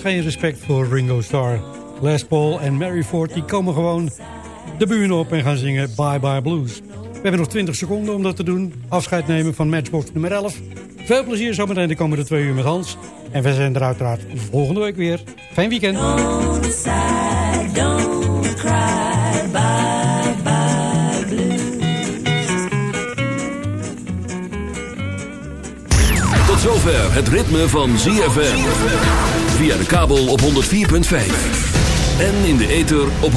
geen respect voor Ringo Starr. Les Paul en Mary Ford die komen gewoon de bühne op en gaan zingen Bye Bye Blues. We hebben nog 20 seconden om dat te doen. Afscheid nemen van Matchbox nummer 11. Veel plezier zometeen de komende twee uur met Hans. En we zijn er uiteraard volgende week weer. Fijn weekend. Zover het ritme van ZFM. Via de kabel op 104.5. En in de ether op 106.9.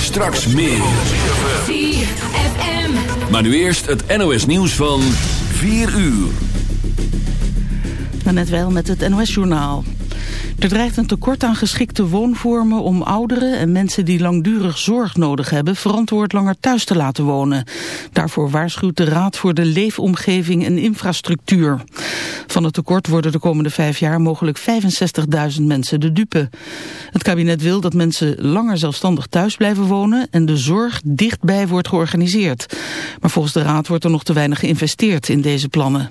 Straks meer. Maar nu eerst het NOS nieuws van 4 uur. Net wel met het NOS-journaal. Er dreigt een tekort aan geschikte woonvormen om ouderen en mensen die langdurig zorg nodig hebben verantwoord langer thuis te laten wonen. Daarvoor waarschuwt de Raad voor de Leefomgeving en Infrastructuur. Van het tekort worden de komende vijf jaar mogelijk 65.000 mensen de dupe. Het kabinet wil dat mensen langer zelfstandig thuis blijven wonen en de zorg dichtbij wordt georganiseerd. Maar volgens de Raad wordt er nog te weinig geïnvesteerd in deze plannen.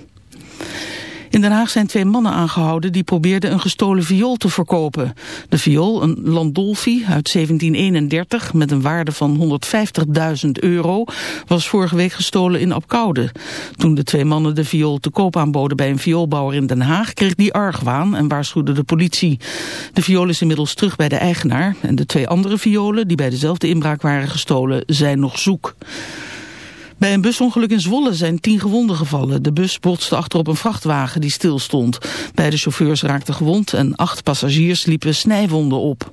In Den Haag zijn twee mannen aangehouden die probeerden een gestolen viool te verkopen. De viool, een Landolfi uit 1731 met een waarde van 150.000 euro, was vorige week gestolen in Apkoude. Toen de twee mannen de viool te koop aanboden bij een vioolbouwer in Den Haag, kreeg die argwaan en waarschuwde de politie. De viool is inmiddels terug bij de eigenaar en de twee andere violen die bij dezelfde inbraak waren gestolen zijn nog zoek. Bij een busongeluk in Zwolle zijn tien gewonden gevallen. De bus botste achter op een vrachtwagen die stilstond. Beide chauffeurs raakten gewond en acht passagiers liepen snijwonden op.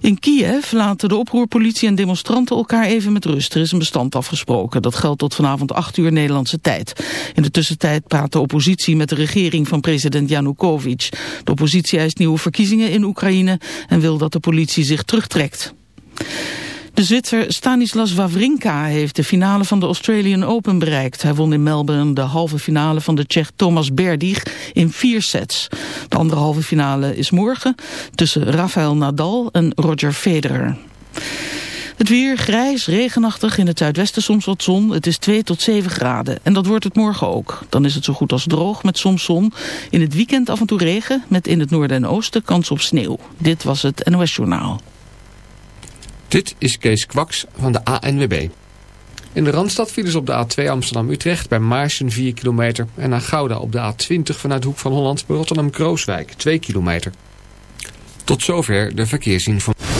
In Kiev laten de oproerpolitie en demonstranten elkaar even met rust. Er is een bestand afgesproken. Dat geldt tot vanavond 8 uur Nederlandse tijd. In de tussentijd praat de oppositie met de regering van president Yanukovych. De oppositie eist nieuwe verkiezingen in Oekraïne en wil dat de politie zich terugtrekt. Zwitser Stanislas Wawrinka heeft de finale van de Australian Open bereikt. Hij won in Melbourne de halve finale van de Tsjech Thomas Berdych in vier sets. De andere halve finale is morgen tussen Rafael Nadal en Roger Federer. Het weer grijs, regenachtig, in het zuidwesten soms wat zon. Het is 2 tot 7 graden en dat wordt het morgen ook. Dan is het zo goed als droog met soms zon. In het weekend af en toe regen met in het noorden en oosten kans op sneeuw. Dit was het NOS Journaal. Dit is Kees Kwaks van de ANWB. In de Randstad vielen ze op de A2 Amsterdam-Utrecht bij Maarsen 4 kilometer. En naar Gouda op de A20 vanuit Hoek van Holland bij Rotterdam-Krooswijk 2 kilometer. Tot zover de verkeersinformatie.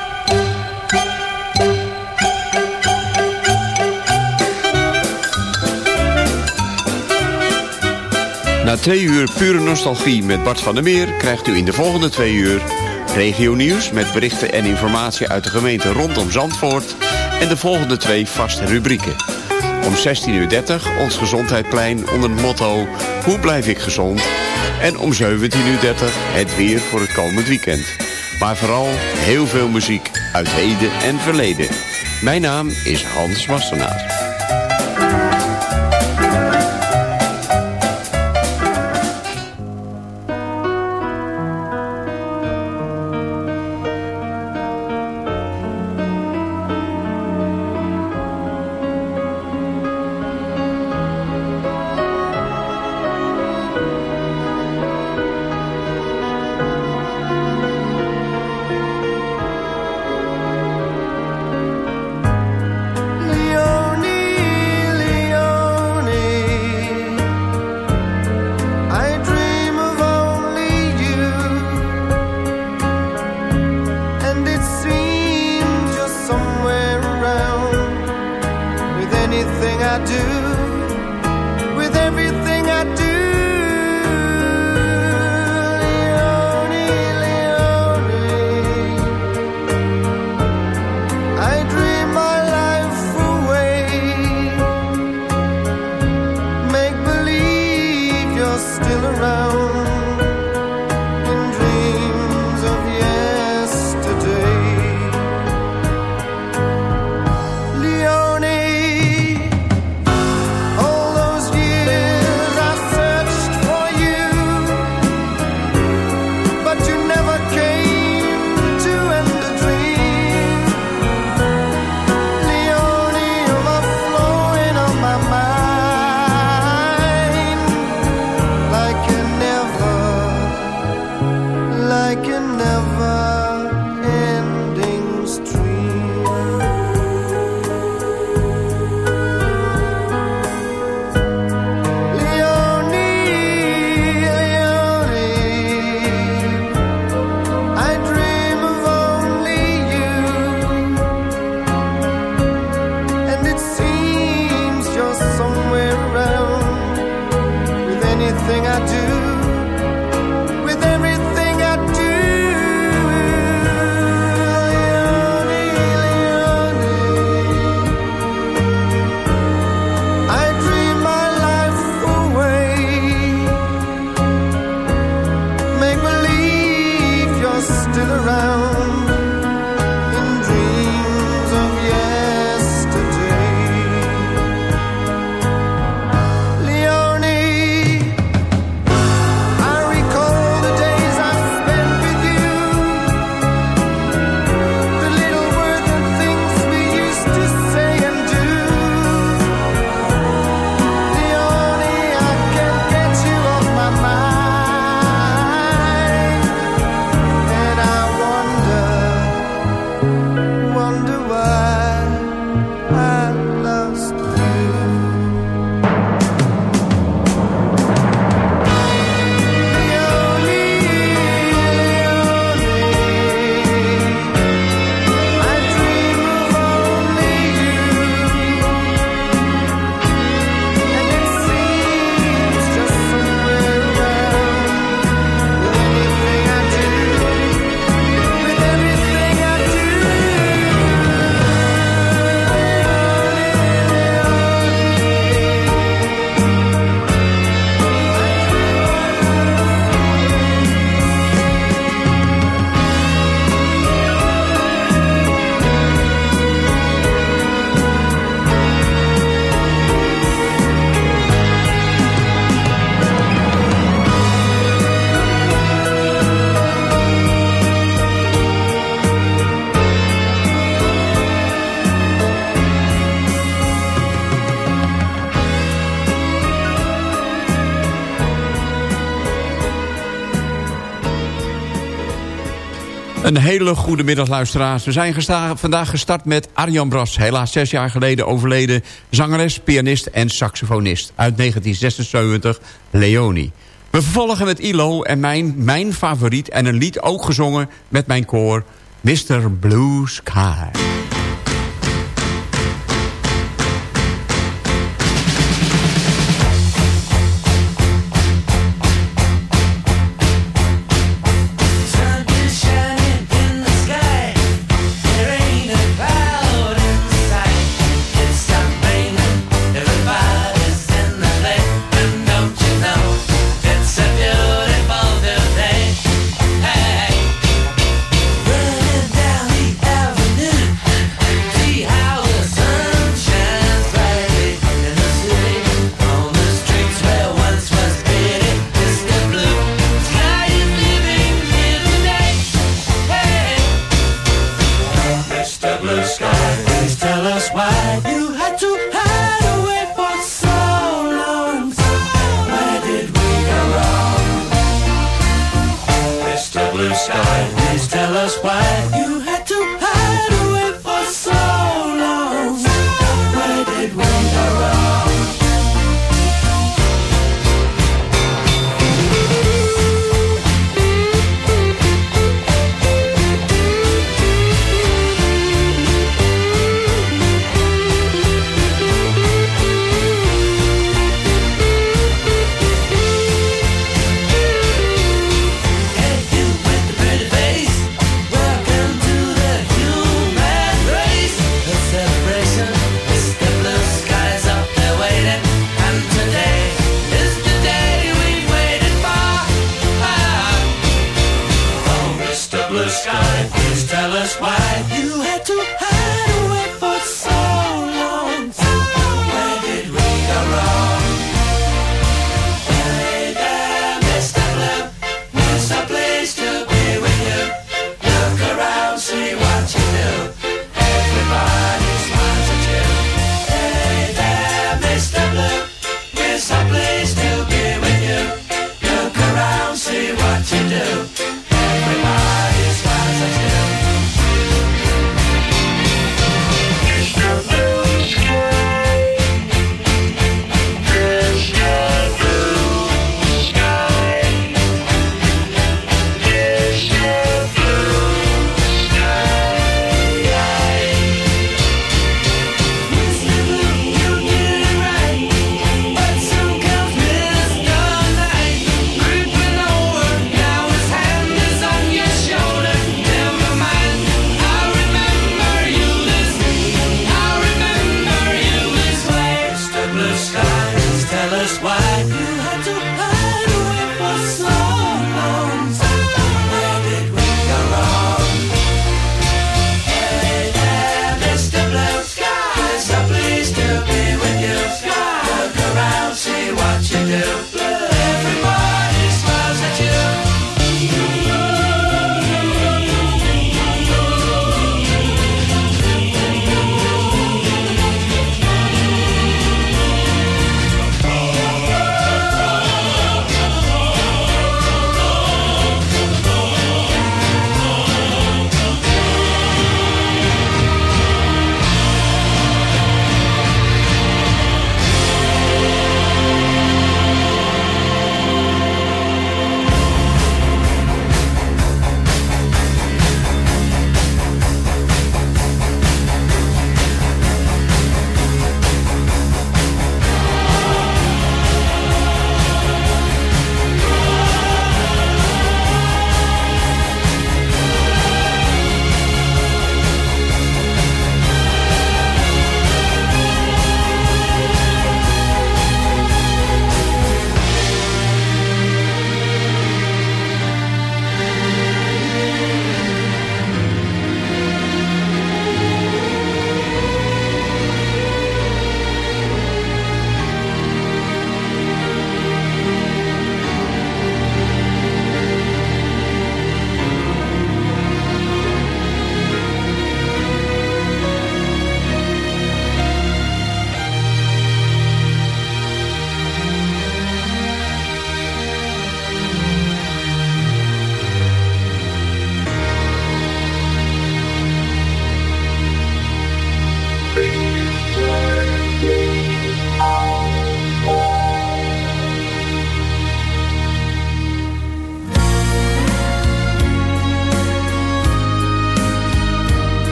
Na twee uur pure nostalgie met Bart van der Meer... krijgt u in de volgende twee uur regio nieuws... met berichten en informatie uit de gemeente rondom Zandvoort... en de volgende twee vaste rubrieken. Om 16.30 uur ons gezondheidplein onder het motto... Hoe blijf ik gezond? En om 17.30 uur het weer voor het komend weekend. Maar vooral heel veel muziek uit heden en verleden. Mijn naam is Hans Wassenaar. hele goede middag luisteraars. We zijn vandaag gestart met Arjan Bras. Helaas zes jaar geleden overleden zangeres, pianist en saxofonist. Uit 1976, Leonie. We vervolgen met Ilo en mijn, mijn favoriet en een lied ook gezongen met mijn koor... Mr. Blue Sky.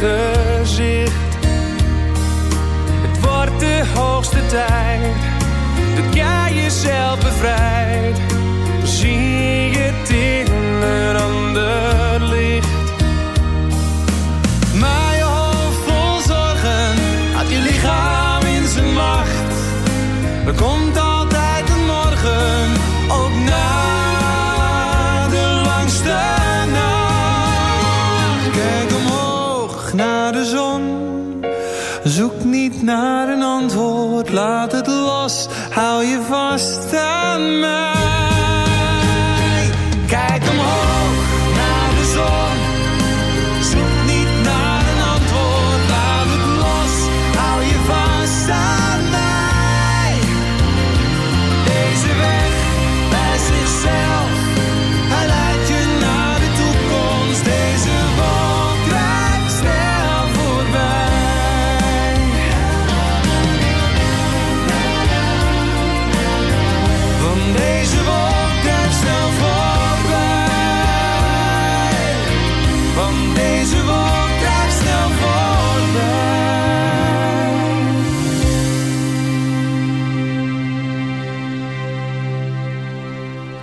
gezicht. Het wordt de hoogste tijd dat jij jezelf bevrijdt. Zie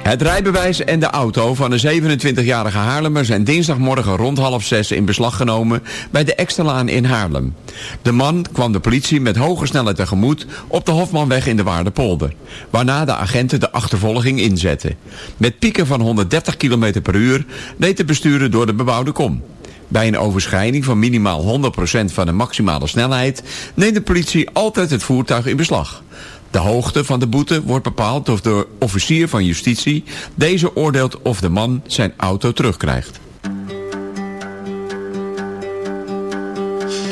Het rijbewijs en de auto van een 27-jarige Haarlemmer zijn dinsdagmorgen rond half zes in beslag genomen bij de Exterlaan in Haarlem. De man kwam de politie met hoge snelheid tegemoet op de Hofmanweg in de Waardepolder, waarna de agenten de achtervolging inzetten. Met pieken van 130 km per uur deed de bestuurder door de bebouwde kom. Bij een overschrijding van minimaal 100% van de maximale snelheid neemt de politie altijd het voertuig in beslag. De hoogte van de boete wordt bepaald door de officier van justitie. Deze oordeelt of de man zijn auto terugkrijgt.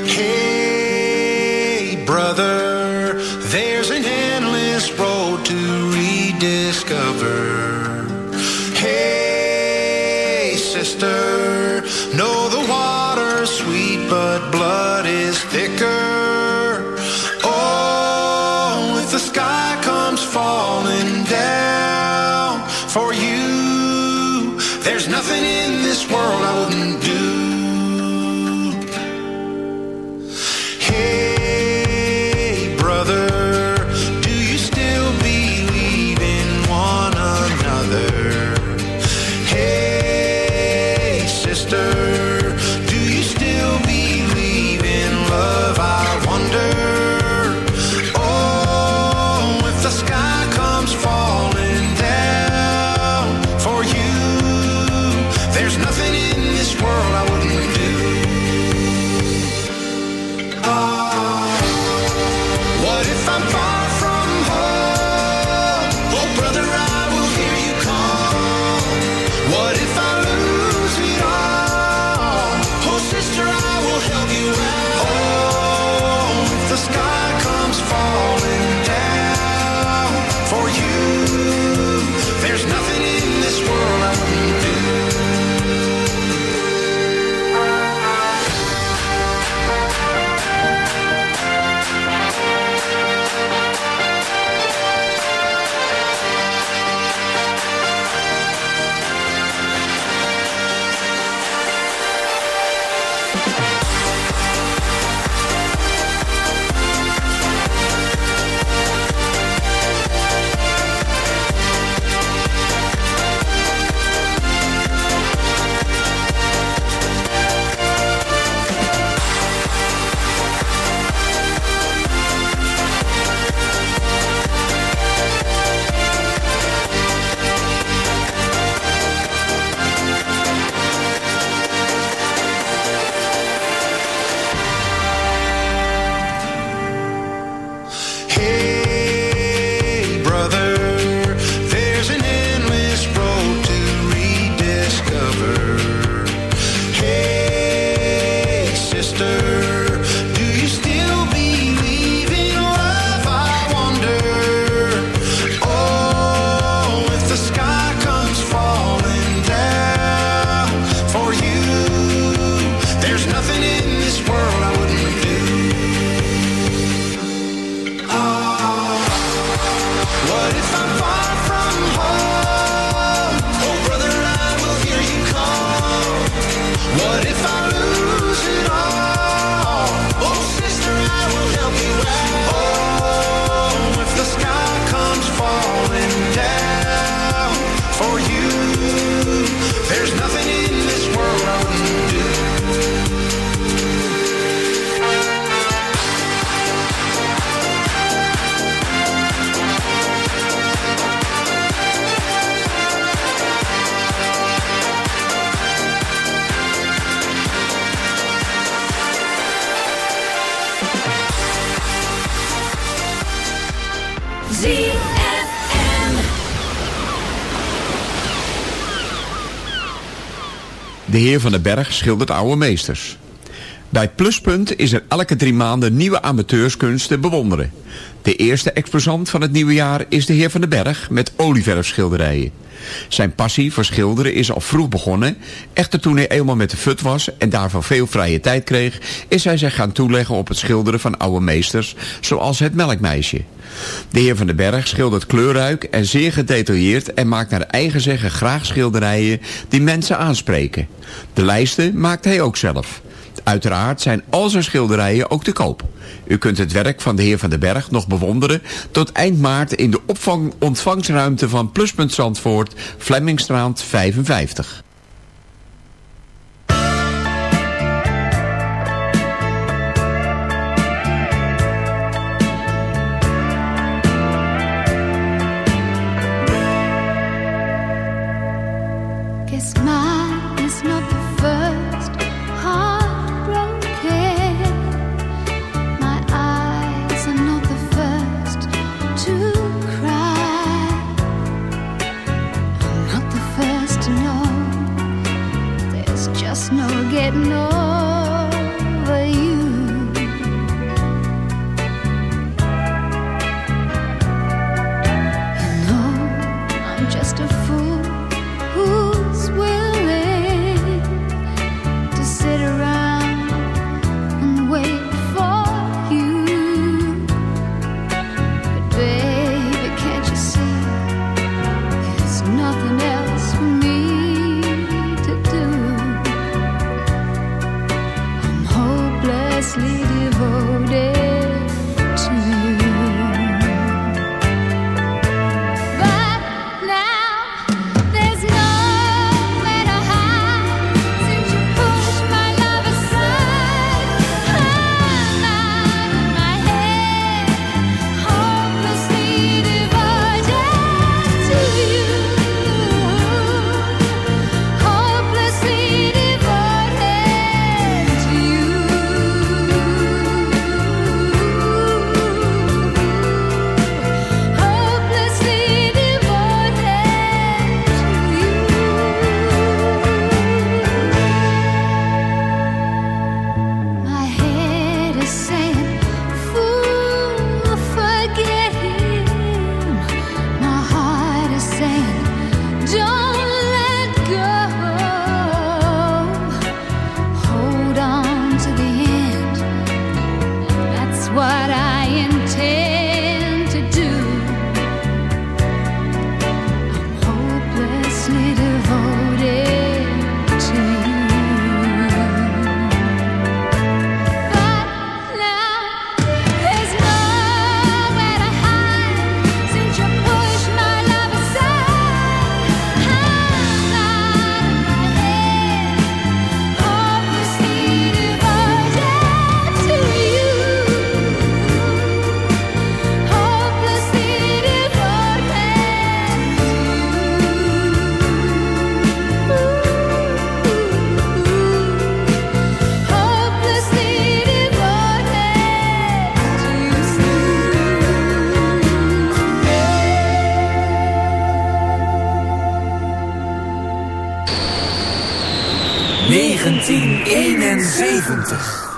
Hey brother De heer van den Berg schildert oude meesters. Bij Pluspunt is er elke drie maanden nieuwe amateurskunst te bewonderen. De eerste exposant van het nieuwe jaar is de heer van den Berg met olieverfschilderijen. Zijn passie voor schilderen is al vroeg begonnen. Echter toen hij eenmaal met de fut was en daarvan veel vrije tijd kreeg... is hij zich gaan toeleggen op het schilderen van oude meesters... zoals het melkmeisje. De heer van den Berg schildert kleurrijk en zeer gedetailleerd... en maakt naar eigen zeggen graag schilderijen die mensen aanspreken. De lijsten maakt hij ook zelf. Uiteraard zijn al zijn schilderijen ook te koop. U kunt het werk van de heer Van den Berg nog bewonderen tot eind maart in de opvang ontvangstruimte van Pluspunt Zandvoort, Flemmingstraat 55. Guess mine 1971.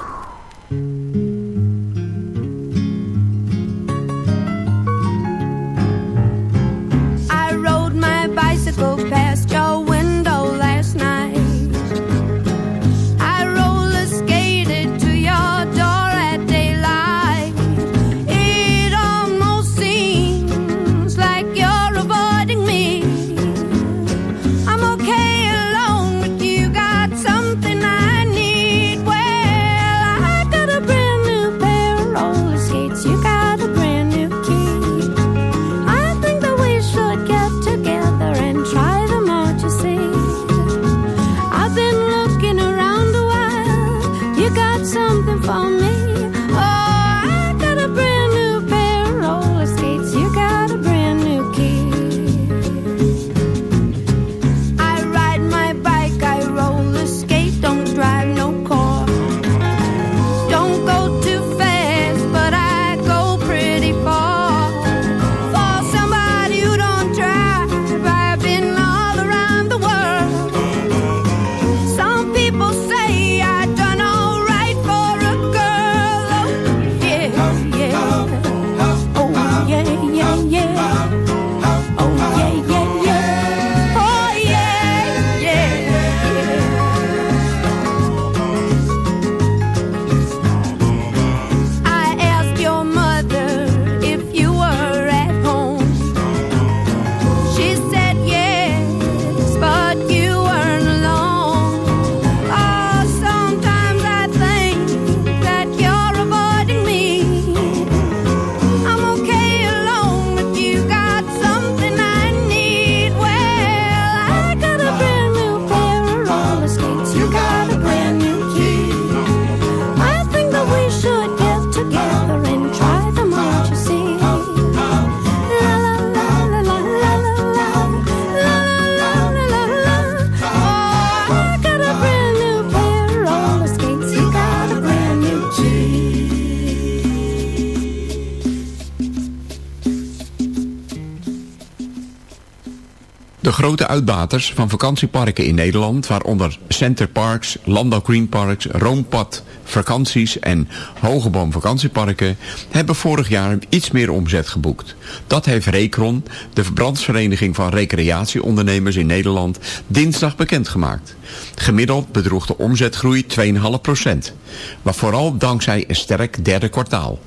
Grote uitbaters van vakantieparken in Nederland, waaronder Center Parks, Landau Green Parks, Roompad Vakanties en Hogeboom Vakantieparken, hebben vorig jaar iets meer omzet geboekt. Dat heeft Recron, de verbrandsvereniging van recreatieondernemers in Nederland, dinsdag bekendgemaakt. Gemiddeld bedroeg de omzetgroei 2,5%, maar vooral dankzij een sterk derde kwartaal.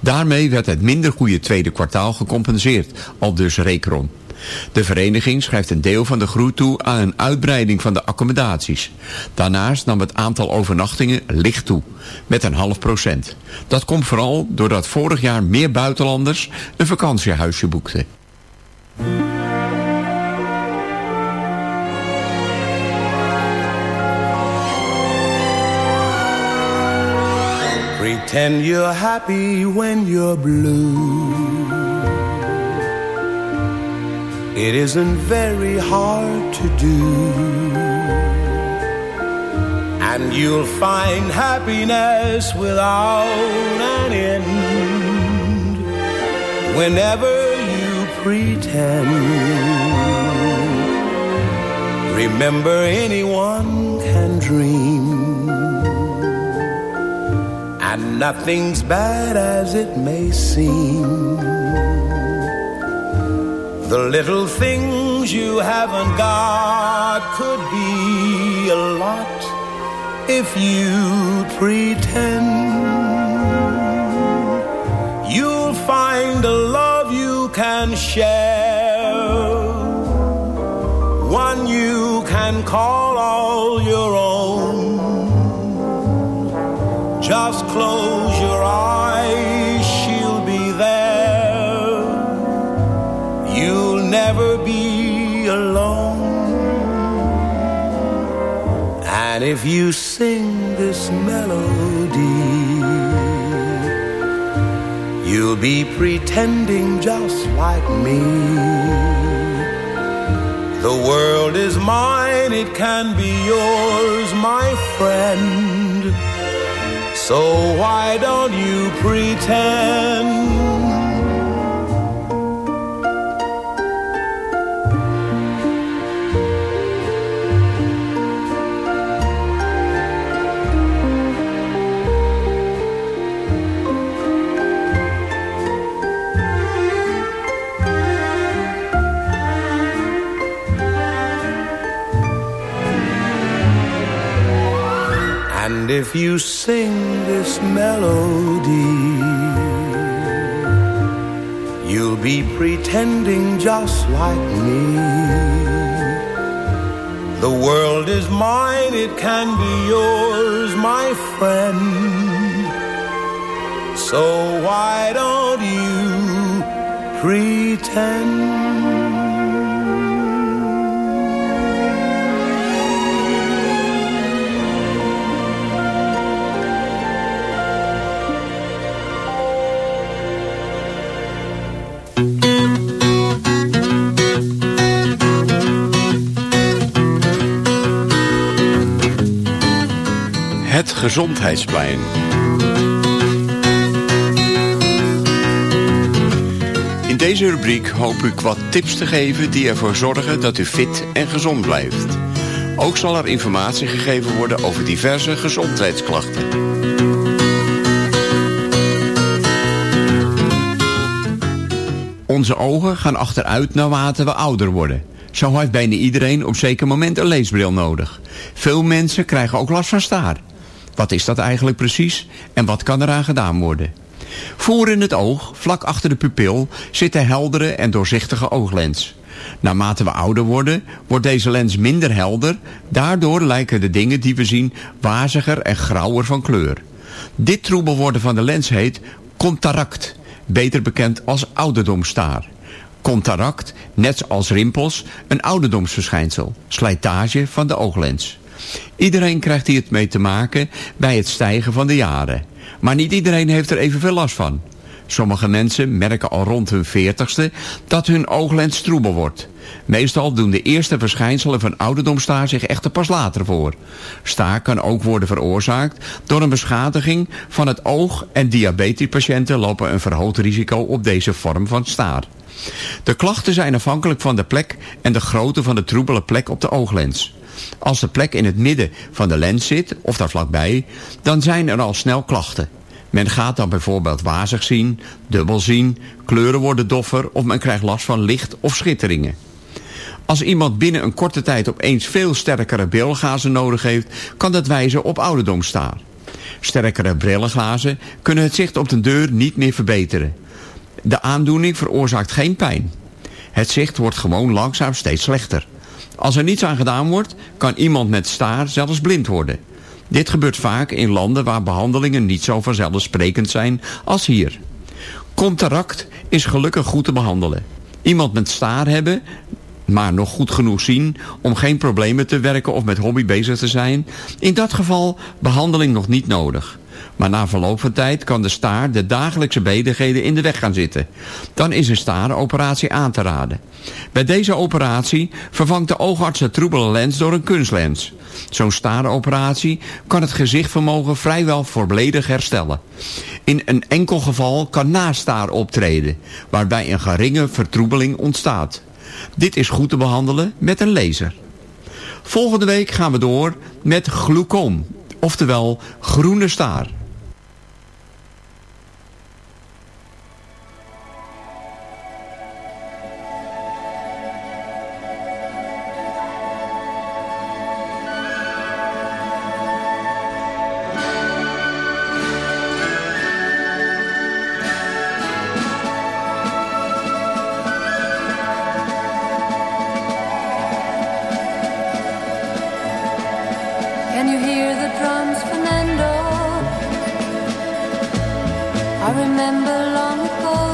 Daarmee werd het minder goede tweede kwartaal gecompenseerd, al dus Recron. De vereniging schrijft een deel van de groei toe aan een uitbreiding van de accommodaties. Daarnaast nam het aantal overnachtingen licht toe, met een half procent. Dat komt vooral doordat vorig jaar meer buitenlanders een vakantiehuisje boekten. Pretend you're happy when you're. It isn't very hard to do. And you'll find happiness without an end whenever you pretend. Remember, anyone can dream. And nothing's bad as it may seem. The little things you haven't got could be a lot if you pretend. You'll find a love you can share, one you can call all your own. Just close your eyes, never be alone. And if you sing this melody, you'll be pretending just like me. The world is mine, it can be yours, my friend. So why don't you pretend? And if you sing this melody, you'll be pretending just like me. The world is mine, it can be yours, my friend. So why don't you pretend? Gezondheidsplein. In deze rubriek hoop ik wat tips te geven die ervoor zorgen dat u fit en gezond blijft. Ook zal er informatie gegeven worden over diverse gezondheidsklachten. Onze ogen gaan achteruit naarmate we ouder worden. Zo heeft bijna iedereen op zeker moment een leesbril nodig. Veel mensen krijgen ook last van staar. Wat is dat eigenlijk precies en wat kan eraan gedaan worden? Voor in het oog, vlak achter de pupil, zit een heldere en doorzichtige ooglens. Naarmate we ouder worden, wordt deze lens minder helder. Daardoor lijken de dingen die we zien waziger en grauwer van kleur. Dit troebel worden van de lens heet contaract, beter bekend als ouderdomstaar. Contaract, net als rimpels, een ouderdomsverschijnsel, slijtage van de ooglens. Iedereen krijgt hier het mee te maken bij het stijgen van de jaren. Maar niet iedereen heeft er evenveel last van. Sommige mensen merken al rond hun 40ste dat hun ooglens troebel wordt. Meestal doen de eerste verschijnselen van ouderdomstaar zich echter pas later voor. Staar kan ook worden veroorzaakt door een beschadiging van het oog en diabetespatiënten lopen een verhoogd risico op deze vorm van staar. De klachten zijn afhankelijk van de plek en de grootte van de troebele plek op de ooglens. Als de plek in het midden van de lens zit, of daar vlakbij, dan zijn er al snel klachten. Men gaat dan bijvoorbeeld wazig zien, dubbel zien, kleuren worden doffer of men krijgt last van licht of schitteringen. Als iemand binnen een korte tijd opeens veel sterkere brilgazen nodig heeft, kan dat wijzen op ouderdomstaar. Sterkere brillenglazen kunnen het zicht op de deur niet meer verbeteren. De aandoening veroorzaakt geen pijn. Het zicht wordt gewoon langzaam steeds slechter. Als er niets aan gedaan wordt, kan iemand met staar zelfs blind worden. Dit gebeurt vaak in landen waar behandelingen niet zo vanzelfsprekend zijn als hier. Cataract is gelukkig goed te behandelen. Iemand met staar hebben, maar nog goed genoeg zien om geen problemen te werken of met hobby bezig te zijn. In dat geval behandeling nog niet nodig. Maar na verloop van tijd kan de staar de dagelijkse bezigheden in de weg gaan zitten. Dan is een staaroperatie aan te raden. Bij deze operatie vervangt de oogarts de troebele lens door een kunstlens. Zo'n staaroperatie kan het gezichtvermogen vrijwel volledig herstellen. In een enkel geval kan nastaar optreden, waarbij een geringe vertroebeling ontstaat. Dit is goed te behandelen met een laser. Volgende week gaan we door met glucoom, oftewel groene staar. Can you hear the drums, Fernando? I remember long ago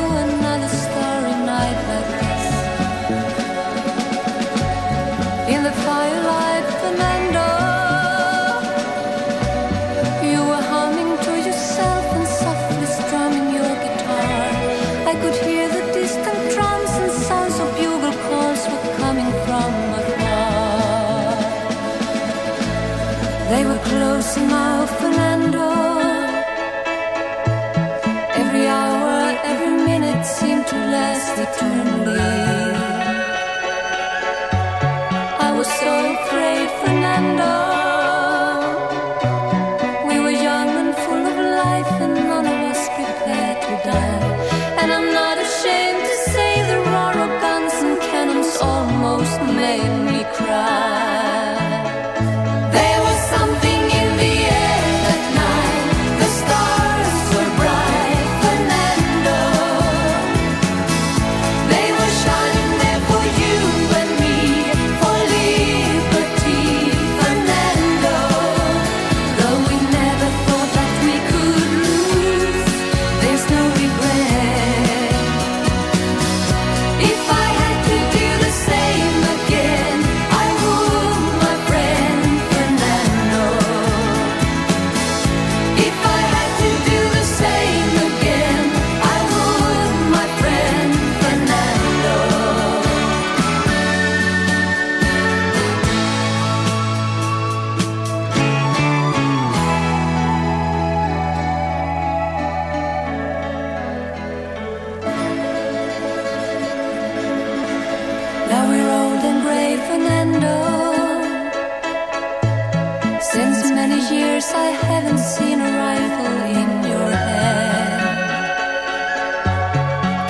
I haven't seen a rifle in your head.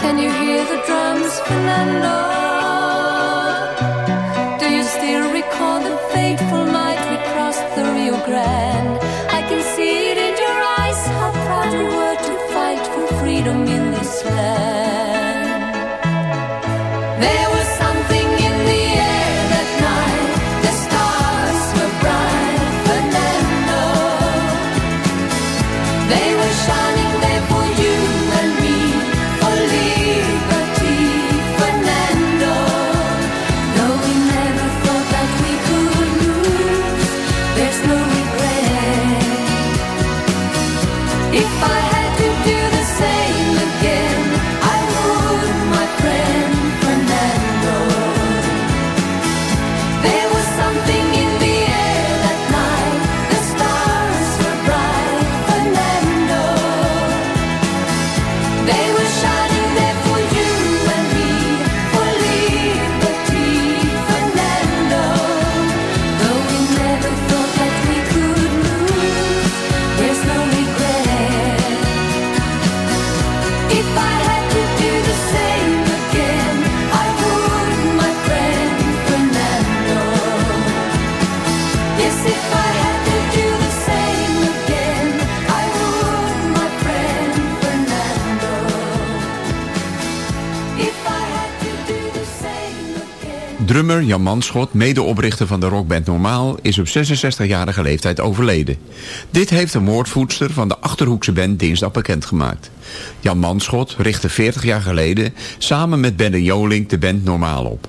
can you hear the drums? Fernando Do you still recall the fateful night we crossed the Rio Grande? I can see it Drummer Jan Manschot, medeoprichter van de rockband Normaal, is op 66-jarige leeftijd overleden. Dit heeft de moordvoedster van de Achterhoekse band dinsdag bekendgemaakt. Jan Manschot richtte 40 jaar geleden samen met Ben de Jolink de band Normaal op.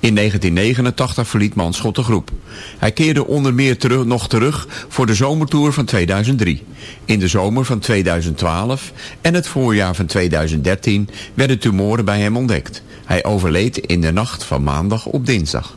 In 1989 verliet Manschot de groep. Hij keerde onder meer terug, nog terug voor de zomertour van 2003. In de zomer van 2012 en het voorjaar van 2013 werden tumoren bij hem ontdekt. Hij overleed in de nacht van maandag op dinsdag.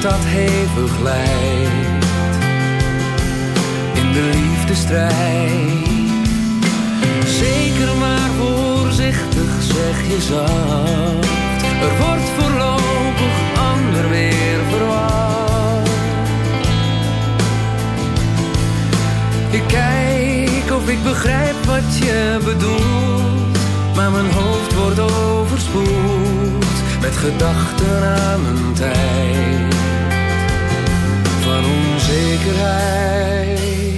dat hevig lijdt in de liefdestrijd. Zeker maar voorzichtig zeg je zacht, er wordt voorlopig ander weer verwacht. Ik kijk of ik begrijp wat je bedoelt, maar mijn hoofd wordt overspoeld met gedachten aan een tijd van onzekerheid.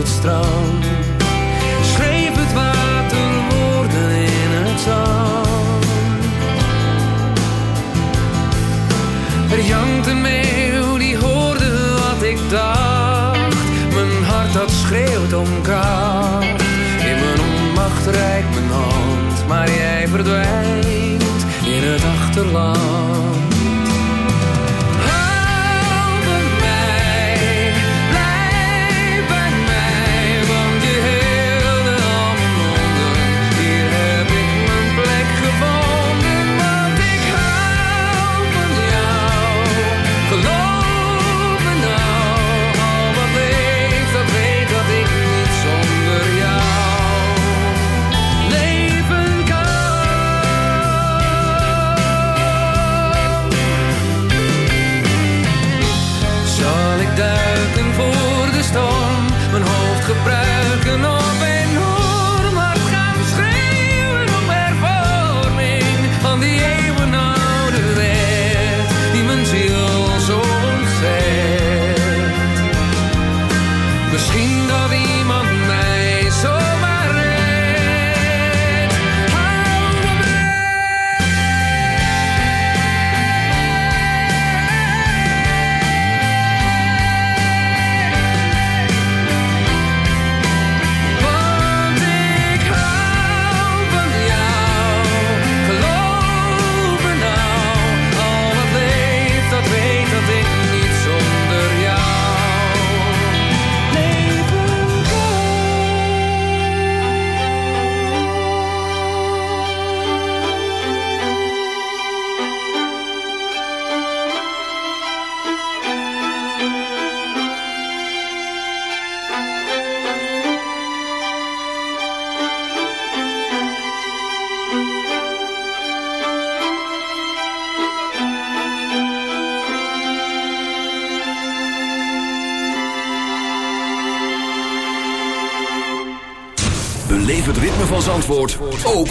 het strand. Schreef het water woorden in het zand. Er jankt een die hoorde wat ik dacht. Mijn hart dat schreeuwt om kracht. In mijn onmacht reikt mijn hand, maar jij verdwijnt in het achterland.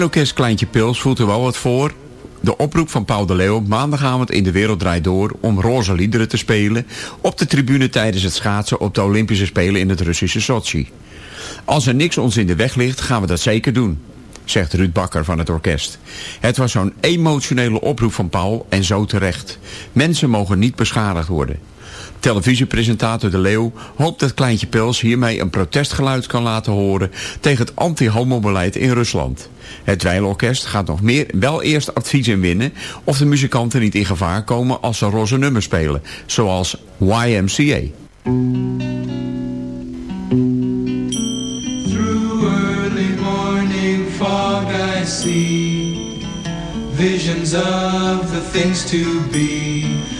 Dweilorkest Kleintje Pils voelt er wel wat voor. de oproep van Paul de Leeuw maandagavond in de Wereld Draait Door om roze liederen te spelen op de tribune tijdens het schaatsen op de Olympische Spelen in het Russische Sochi. Als er niks ons in de weg ligt, gaan we dat zeker doen, zegt Ruud Bakker van het orkest. Het was zo'n emotionele oproep van Paul en zo terecht. Mensen mogen niet beschadigd worden. Televisiepresentator De Leeuw hoopt dat Kleintje Pels hiermee een protestgeluid kan laten horen tegen het anti-homobeleid in Rusland. Het Dweilorkest gaat nog meer wel eerst advies inwinnen of de muzikanten niet in gevaar komen als ze roze nummers spelen, zoals YMCA. Of the things to be,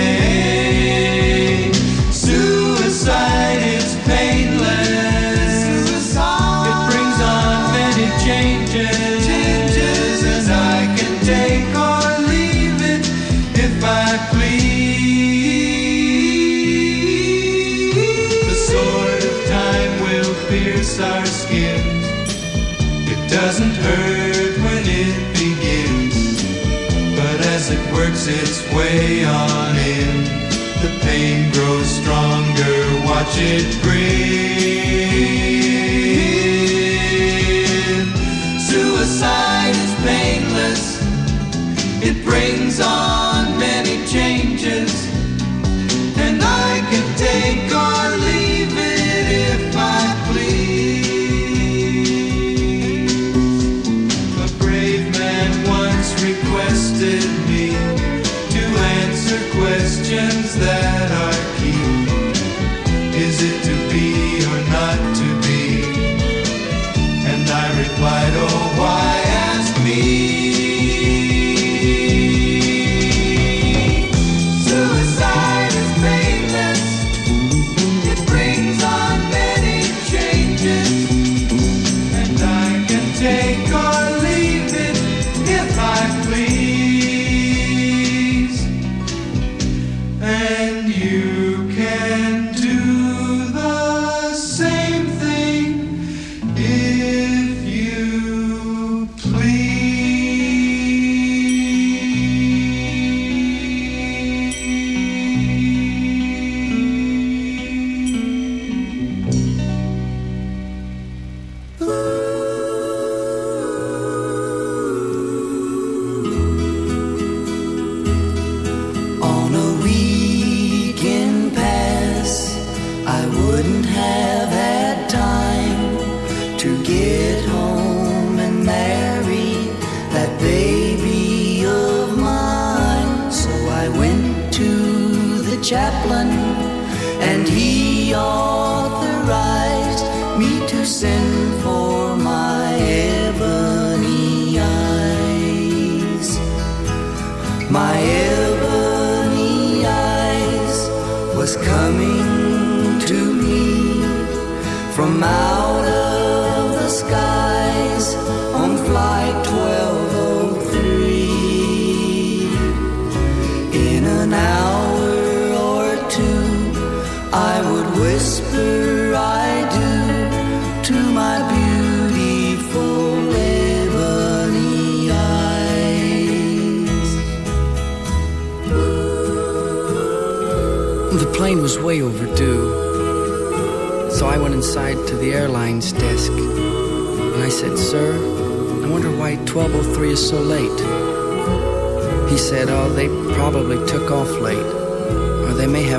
Doesn't hurt when it begins, but as it works its way on in, the pain grows stronger. Watch it grin. Suicide is painless. It brings on many changes, and I can take or Wide, oh, wide.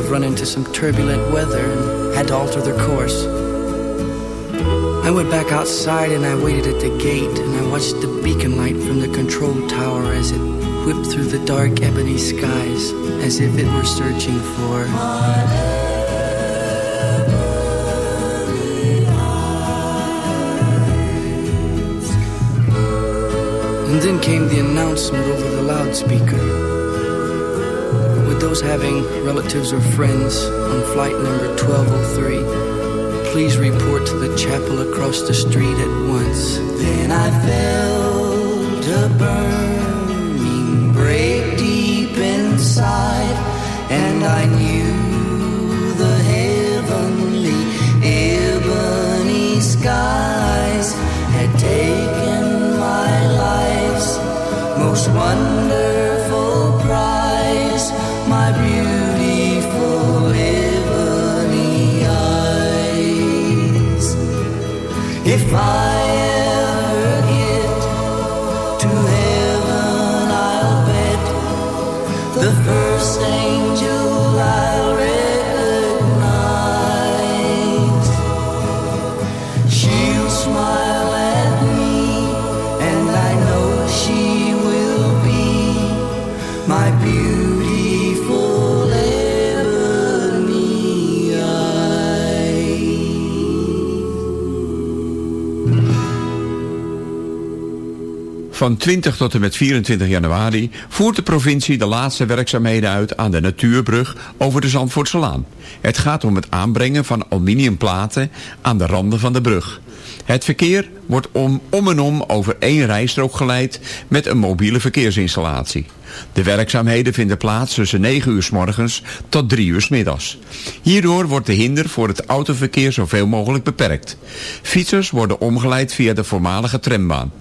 Have run into some turbulent weather and had to alter their course. I went back outside and I waited at the gate and I watched the beacon light from the control tower as it whipped through the dark ebony skies as if it were searching for. And then came the announcement over the loudspeaker. Those having relatives or friends on flight number 1203, please report to the chapel across the street at once. Then I felt a burning break deep inside, and I knew the heavenly ebony skies had taken my life's most wonderful fire Van 20 tot en met 24 januari voert de provincie de laatste werkzaamheden uit aan de natuurbrug over de Zandvoortselaan. Het gaat om het aanbrengen van aluminiumplaten aan de randen van de brug. Het verkeer wordt om, om en om over één rijstrook geleid met een mobiele verkeersinstallatie. De werkzaamheden vinden plaats tussen 9 uur s morgens tot 3 uur s middags. Hierdoor wordt de hinder voor het autoverkeer zoveel mogelijk beperkt. Fietsers worden omgeleid via de voormalige trambaan.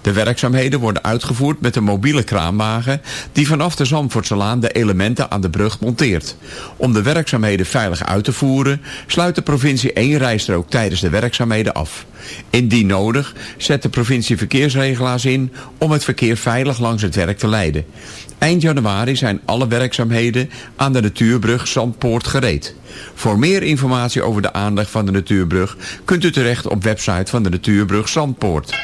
De werkzaamheden worden uitgevoerd met een mobiele kraanwagen die vanaf de Zandvoortselaan de elementen aan de brug monteert. Om de werkzaamheden veilig uit te voeren sluit de provincie één rijstrook tijdens de werkzaamheden af. Indien nodig zet de provincie verkeersregelaars in om het verkeer veilig langs het werk te leiden. Eind januari zijn alle werkzaamheden aan de natuurbrug Zandpoort gereed. Voor meer informatie over de aanleg van de natuurbrug kunt u terecht op website van de natuurbrug Zandpoort.